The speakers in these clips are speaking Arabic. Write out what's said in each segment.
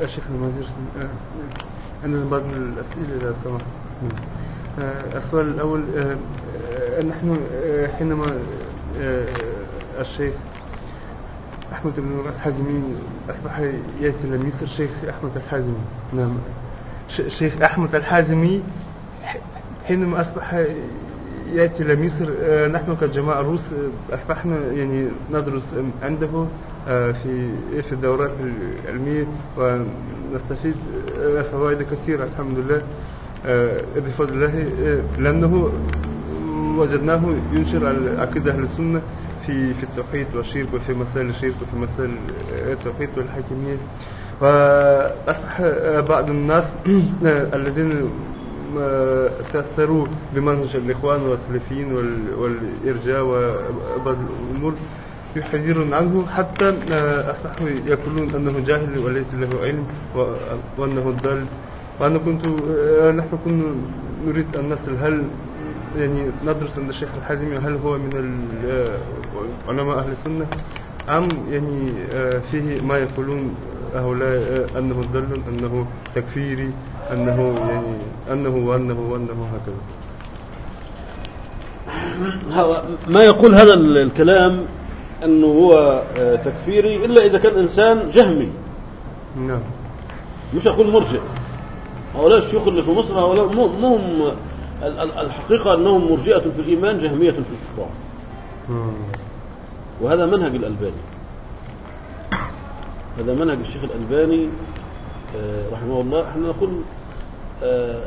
يا شيخ المهندس عندنا بعض الأسئلة إذا سمحت. آه، السؤال الأول آه، آه، نحن آه، حينما آه، الشيخ أحمد بن الحازمي أصبح يأتي مصر الشيخ أحمد الحازمي نعم. الشيخ أحمد الحازمي حينما أصبح يأتي إلى مصر آه، نحن كجماعة روس آه، أصبحنا يعني ندرس عنده آه، في في الدورات العلمية ونستفيد آه، فوائد كثيرة الحمد لله. آه، بفضل الله آه، لأنه وجدناه ينشر العقيدة أهل السنة في في التوحيد والشرك وفي مسائل الشرك وفي مسائل التوحيد والحاكمية. وأصبح آه، بعض الناس آه، الذين آه، تأثروا بمنهج الإخوان والسلفيين وال- والإرجاء وبعض الأمور يحذرون عنه حتى آه، أصبحوا يقولون أنه جاهل وليس له علم وأنه ضال. وأنا كنت آه، نحن كنا نريد أن نسأل هل يعني ندرس عند الشيخ الحازمي هل هو من آه، علماء أهل السنة؟ أم يعني فيه ما يقولون هؤلاء أنه ضل أنه تكفيري أنه يعني أنه وأنه وأنه هكذا. ما يقول هذا ال- الكلام أنه هو آه، تكفيري إلا إذا كان إنسان جهمي. نعم. مش أقول مرجئ هؤلاء الشيوخ اللي في مصر هؤلاء مو مو هم ال- ال- الحقيقة أنهم مرجئة في الإيمان جهمية في الكفار مم. وهذا منهج الألباني. هذا منهج الشيخ الألباني آه، رحمه الله. إحنا نقول آه،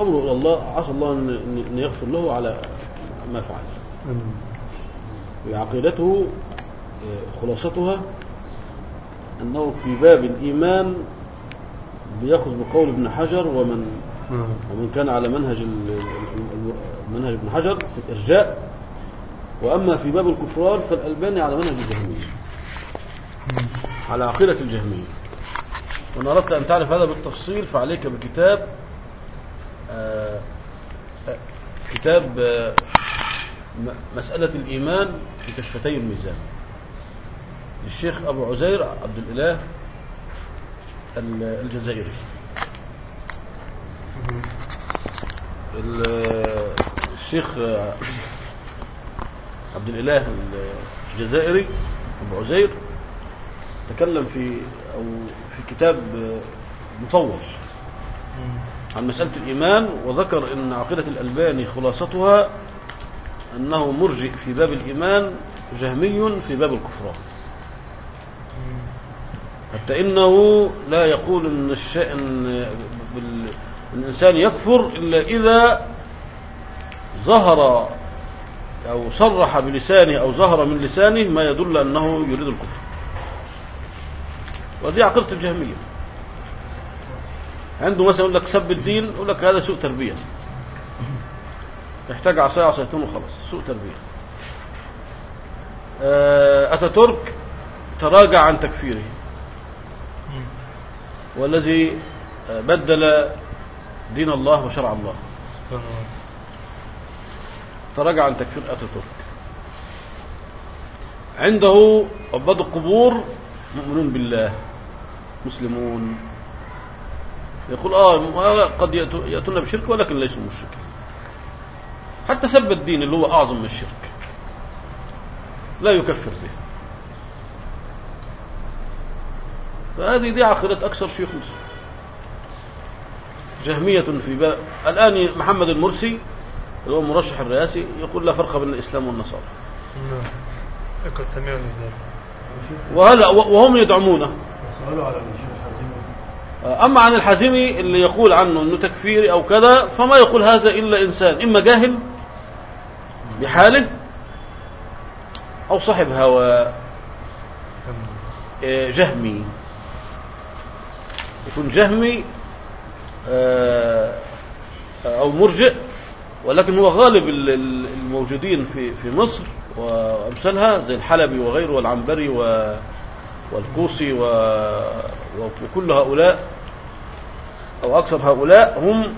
أمره إلى الله عسى الله أن يغفر له على ما فعل. وعقيدته خلاصتها أنه في باب الإيمان بيأخذ بقول ابن حجر ومن نعم. ومن كان على منهج منهج ابن حجر في الإرجاء. وأما في باب الكفران فالألباني على منهج الجهمية. على عقيدة الجهمية. وإن أردت أن تعرف هذا بالتفصيل فعليك بكتاب آه، كتاب آه، مسألة الإيمان في كشفتي الميزان. للشيخ أبو عزير عبد الإله ال- الجزائري. ال- الشيخ عبد الإله الجزائري أبو عزير تكلم في أو في كتاب مطول عن مسألة الإيمان وذكر أن عقيدة الألباني خلاصتها أنه مرجئ في باب الإيمان جهمي في باب الكفران. حتى إنه لا يقول أن الشيء أن بال- الإنسان يكفر إلا إذا ظهر أو صرح بلسانه أو ظهر من لسانه ما يدل أنه يريد الكفر. ودي عقيدة الجهمية. عنده مثلا يقول لك سب الدين يقول لك هذا سوء تربية. يحتاج عصاية عصايتين وخلاص سوء تربية. آه، أتاتورك تراجع عن تكفيره. والذي آه، بدل دين الله وشرع الله. تراجع عن تكفير أتاتورك عنده عباد القبور مؤمنون بالله مسلمون. يقول آه قد يأتو- يأتون بشرك ولكن ليسوا مشركين. حتى سب الدين اللي هو أعظم من الشرك. لا يكفر به. فهذه دي عقيدة أكثر شيوخ مصر. جهمية في باب الآن محمد المرسي اللي هو المرشح الرئاسي يقول لا فرق بين الإسلام والنصارى. نعم. قد سمعنا ذلك. وهلا وهم يدعمونه. الحازمي أما عن الحازمي اللي يقول عنه أنه تكفيري أو كذا فما يقول هذا إلا إنسان إما جاهل بحاله أو صاحب هوى. آه، جهمي. يكون جهمي آه، أو مرجئ ولكن هو غالب ال- ال- الموجودين في في مصر وأمثالها زي الحلبي وغيره والعنبري والكوسي وكل هؤلاء أو أكثر هؤلاء هم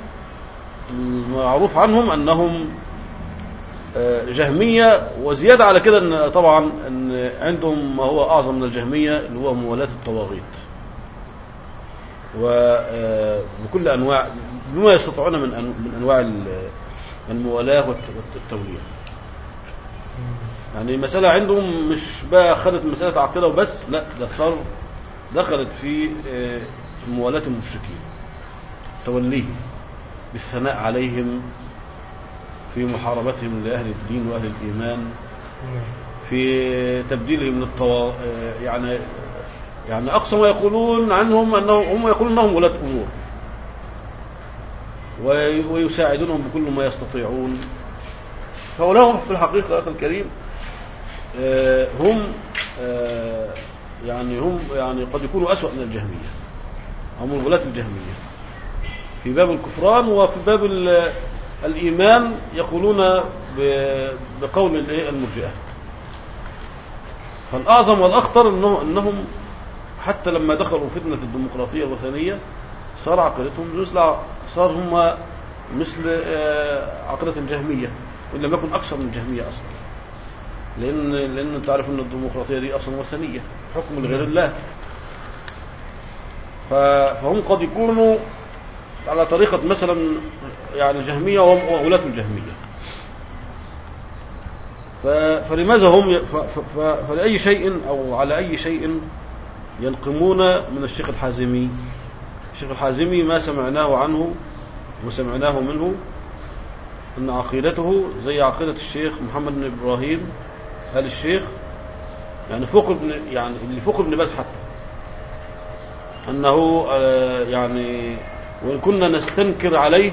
المعروف عنهم أنهم آه، جهمية وزيادة على كده أن طبعا أن عندهم ما هو أعظم من الجهمية اللي هو موالاة الطواغيت. وبكل أنواع بما يستطيعون من من أنواع ال- الموالاة والت- والتولية. يعني المسألة عندهم مش بقى خدت مسألة عقيدة وبس لا ده صار دخلت في آه، موالاة المشركين. توليه بالثناء عليهم في محاربتهم لأهل الدين وأهل الإيمان نعم. في تبديلهم للطوا آه، يعني يعني أقصى ما يقولون عنهم أنهم هم يقولون أنهم ولاة أمور. وي- ويساعدونهم بكل ما يستطيعون. فهؤلاء في الحقيقة أخي الكريم آه، هم آه، يعني هم يعني قد يكونوا أسوأ من الجهمية هم الولاة الجهمية. في باب الكفران وفي باب ال- الإيمان يقولون بقول؟ المرجئة. فالأعظم والأخطر إنه إنهم حتى لما دخلوا فتنة الديمقراطية الوثنية صار عقيدتهم مثل صار هم مثل آه، عقيدة الجهمية وإن لم يكن أكثر من الجهمية أصلا. لأن لأن تعرف أن الديمقراطية دي أصلا وثنية حكم لغير الله. فهم قد يكونوا على طريقة مثلا يعني جهمية وهم- وولاة الجهمية. فلماذا هم فلأي شيء أو على أي شيء ينقمون من الشيخ الحازمي. الشيخ الحازمي ما سمعناه عنه وسمعناه منه أن عقيدته زي عقيدة الشيخ محمد بن إبراهيم آل الشيخ يعني فوق ابن يعني اللي فوق ابن باز حتى. أنه آه، يعني وإن كنا نستنكر عليه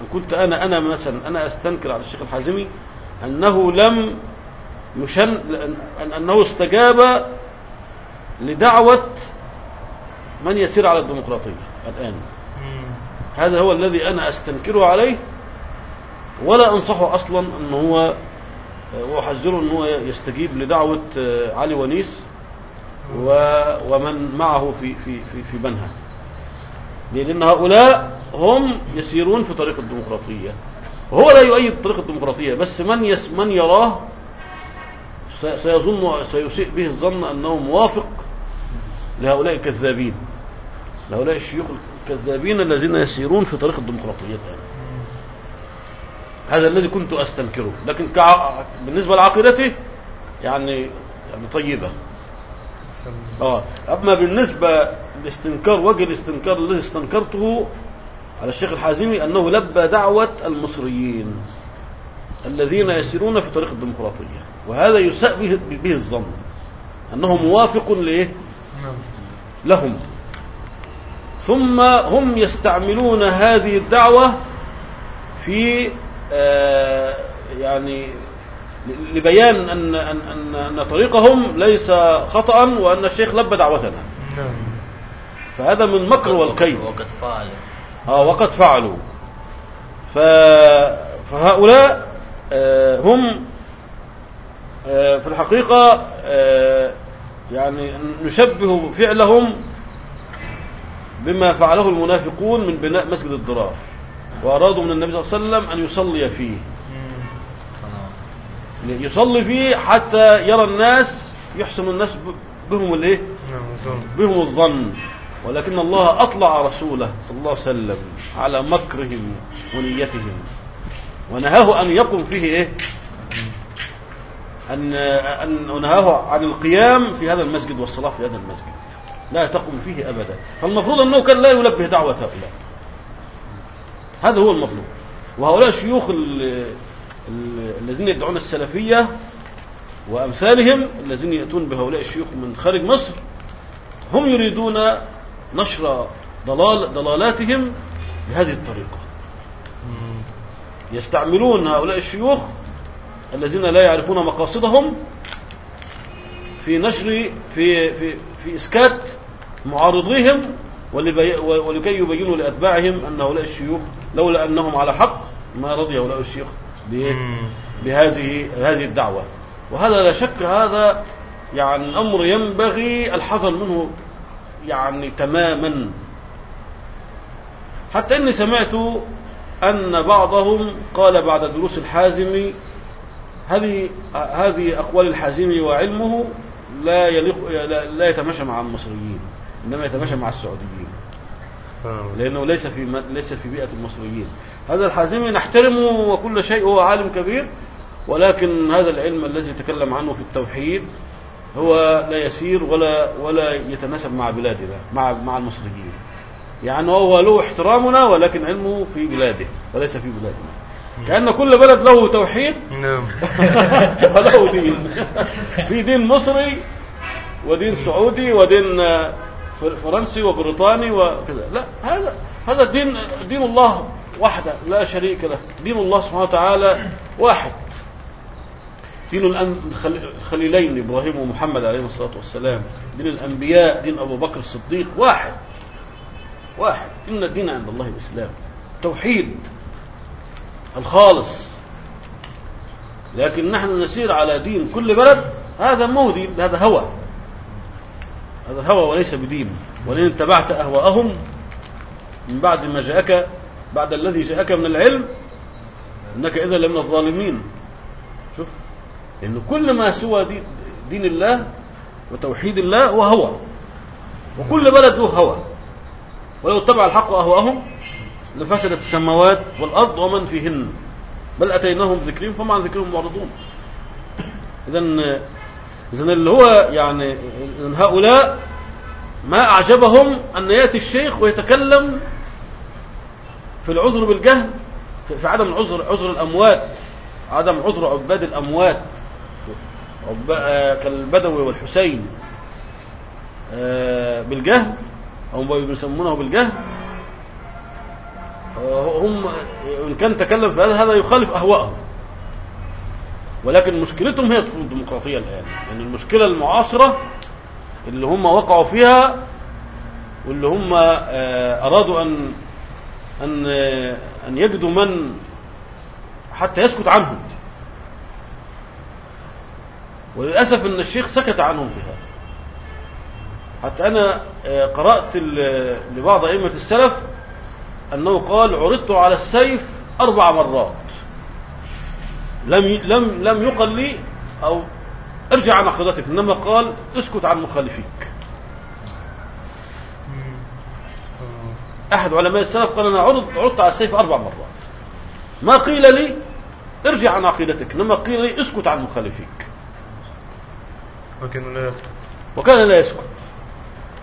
إن كنت أنا أنا مثلا أنا أستنكر على الشيخ الحازمي أنه لم يشن أن أنه استجاب لدعوة من يسير على الديمقراطية الآن. هذا هو الذي أنا أستنكره عليه ولا أنصحه أصلا أن هو وأحذره أن هو يستجيب لدعوة علي ونيس ومن معه في في في في بنها لأن هؤلاء هم يسيرون في طريق الديمقراطية. وهو لا يؤيد طريق الديمقراطية بس من يس من يراه سي- سيظن سيسيء به الظن أنه موافق لهؤلاء الكذابين. لهؤلاء الشيوخ الكذابين الذين يسيرون في طريق الديمقراطية هذا الذي كنت أستنكره. لكن كع... بالنسبة لعقيدته يعني يعني طيبة. آه. أما بالنسبة لاستنكار وجه الاستنكار الذي استنكرته على الشيخ الحازمي أنه لبى دعوة المصريين الذين يسيرون في طريق الديمقراطية. وهذا يساء به, به الظن. أنه موافق نعم لهم. ثم هم يستعملون هذه الدعوة في آه، يعني لبيان أن, أن, أن, أن طريقهم ليس خطأ وأن الشيخ لبى دعوتنا. نعم. فهذا من مكر والكيد. وقد فعل آه وقد فعلوا. فهؤلاء آه هم آه في الحقيقة يعني نشبه فعلهم بما فعله المنافقون من بناء مسجد الضرار وأرادوا من النبي صلى الله عليه وسلم أن يصلي فيه. يصلي فيه حتى يرى الناس يحسن الناس بهم الايه؟ نعم بهم الظن. ولكن الله أطلع رسوله صلى الله عليه وسلم على مكرهم ونيتهم ونهاه أن يقم فيه إيه؟ أن, أن ونهاه عن القيام في هذا المسجد والصلاة في هذا المسجد. لا تقم فيه أبدا. فالمفروض أنه كان لا يلبه دعوة هؤلاء. هذا هو المطلوب. وهؤلاء الشيوخ ال- ال- الذين يدعون السلفية وأمثالهم الذين يأتون بهؤلاء الشيوخ من خارج مصر هم يريدون نشر ضلال ضلالاتهم بهذه الطريقة. يستعملون هؤلاء الشيوخ الذين لا يعرفون مقاصدهم في نشر في في في إسكات معارضيهم ولكي يبينوا لأتباعهم أن هؤلاء الشيوخ لولا أنهم على حق ما رضي هؤلاء الشيوخ بإيه؟ بهذه هذه الدعوة وهذا لا شك هذا يعني أمر ينبغي الحذر منه يعني تماما حتى إني سمعت أن بعضهم قال بعد دروس الحازمي هذه هذه أقوال الحازمي وعلمه لا يليق لا, لا يتماشى مع المصريين إنما يتماشى مع السعوديين. لأنه ليس في ليس في بيئة المصريين. هذا الحازمي نحترمه وكل شيء هو عالم كبير ولكن هذا العلم الذي تكلم عنه في التوحيد هو لا يسير ولا ولا يتناسب مع بلادنا مع مع المصريين. يعني هو له احترامنا ولكن علمه في بلاده وليس في بلادنا. كأن كل بلد له توحيد. نعم. وله دين. في دين مصري ودين سعودي ودين آه، فر- فرنسي وبريطاني وكذا. لا هذا هذا دين دين الله وحده لا شريك له. دين الله سبحانه وتعالى واحد. دين الخليلين إبراهيم ومحمد عليهم الصلاة والسلام. دين الأنبياء دين أبو بكر الصديق واحد. واحد. إن الدين عند الله الإسلام. توحيد. الخالص. لكن نحن نسير على دين كل بلد هذا مو دين هذا هوى. هذا هوى وليس بدين. ولئن اتبعت أهواءهم من بعد ما جاءك بعد الذي جاءك من العلم إنك إذا لمن الظالمين. شوف لأن كل ما سوى دين, الله وتوحيد الله هو هوى. وكل بلد له هوى. ولو اتبع الحق أهواءهم لفسدت السماوات والأرض ومن فيهن. بل أتيناهم بذكرهم فهم عن ذكرهم معرضون. اذا اذا اللي هو يعني هؤلاء ما أعجبهم أن يأتي الشيخ ويتكلم في العذر بالجهل في عدم العذر عذر الأموات عدم عذر عباد الأموات عب- آه، كالبدوي والحسين آه، بالجهل ما بيسمونه بالجهل. هم إن كان تكلم في هذا هذا يخالف أهواءهم. ولكن مشكلتهم هي الديمقراطية الآن. يعني المشكلة المعاصرة اللي هم وقعوا فيها واللي هم آه، أرادوا أن أن آه، أن يجدوا من حتى يسكت عنهم. وللأسف إن الشيخ سكت عنهم في هذا. حتى آه، قرأت ال- لبعض أئمة السلف أنه قال عرضت على السيف أربع مرات. لم لم لم يقل لي أو ارجع عن عقيدتك إنما قال اسكت عن مخالفيك. أحد علماء السلف قال أنا عرض عرضت على السيف أربع مرات. ما قيل لي ارجع عن عقيدتك إنما قيل لي اسكت عن مخالفيك. ولكن لا يسكت. وكان لا يسكت.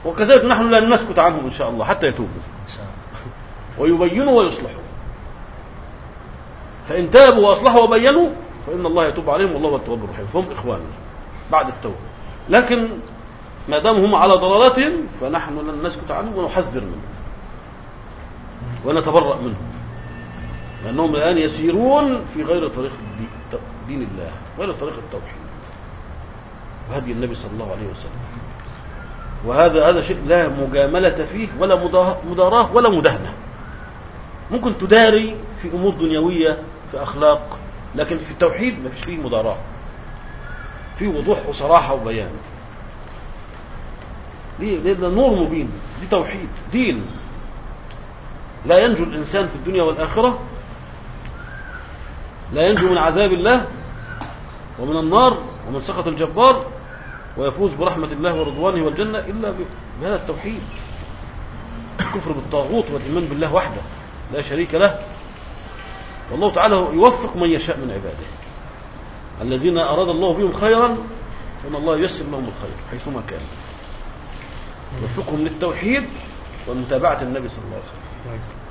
وكذلك نحن لا نسكت عنهم إن شاء الله حتى يتوبوا. ويبينوا ويصلحوا. فإن تابوا وأصلحوا وبينوا فإن الله يتوب عليهم والله هو التواب الرحيم. فهم إخواننا بعد التوبة. لكن ما دام هم على ضلالاتهم فنحن لن نسكت عنهم ونحذر منهم. ونتبرأ منهم. لأنهم الآن يسيرون في غير طريق دين الله غير طريق التوحيد. وهدي النبي صلى الله عليه وسلم. وهذا هذا شيء لا مجاملة فيه ولا مداراة ولا مداهنة. ممكن تداري في أمور دنيوية في أخلاق لكن في التوحيد ما فيش فيه مداراة. في وضوح وصراحة وبيان. ليه ليه ده نور مبين. دي توحيد دين. لا ينجو الإنسان في الدنيا والآخرة لا ينجو من عذاب الله ومن النار ومن سخط الجبار ويفوز برحمة الله ورضوانه والجنة إلا بهذا التوحيد. الكفر بالطاغوت والإيمان بالله وحده. لا شريك له. والله تعالى يوفق من يشاء من عباده. الذين أراد الله بهم خيرا فإن الله ييسر لهم الخير حيثما كان. يوفقهم للتوحيد ومتابعة النبي صلى الله عليه وسلم.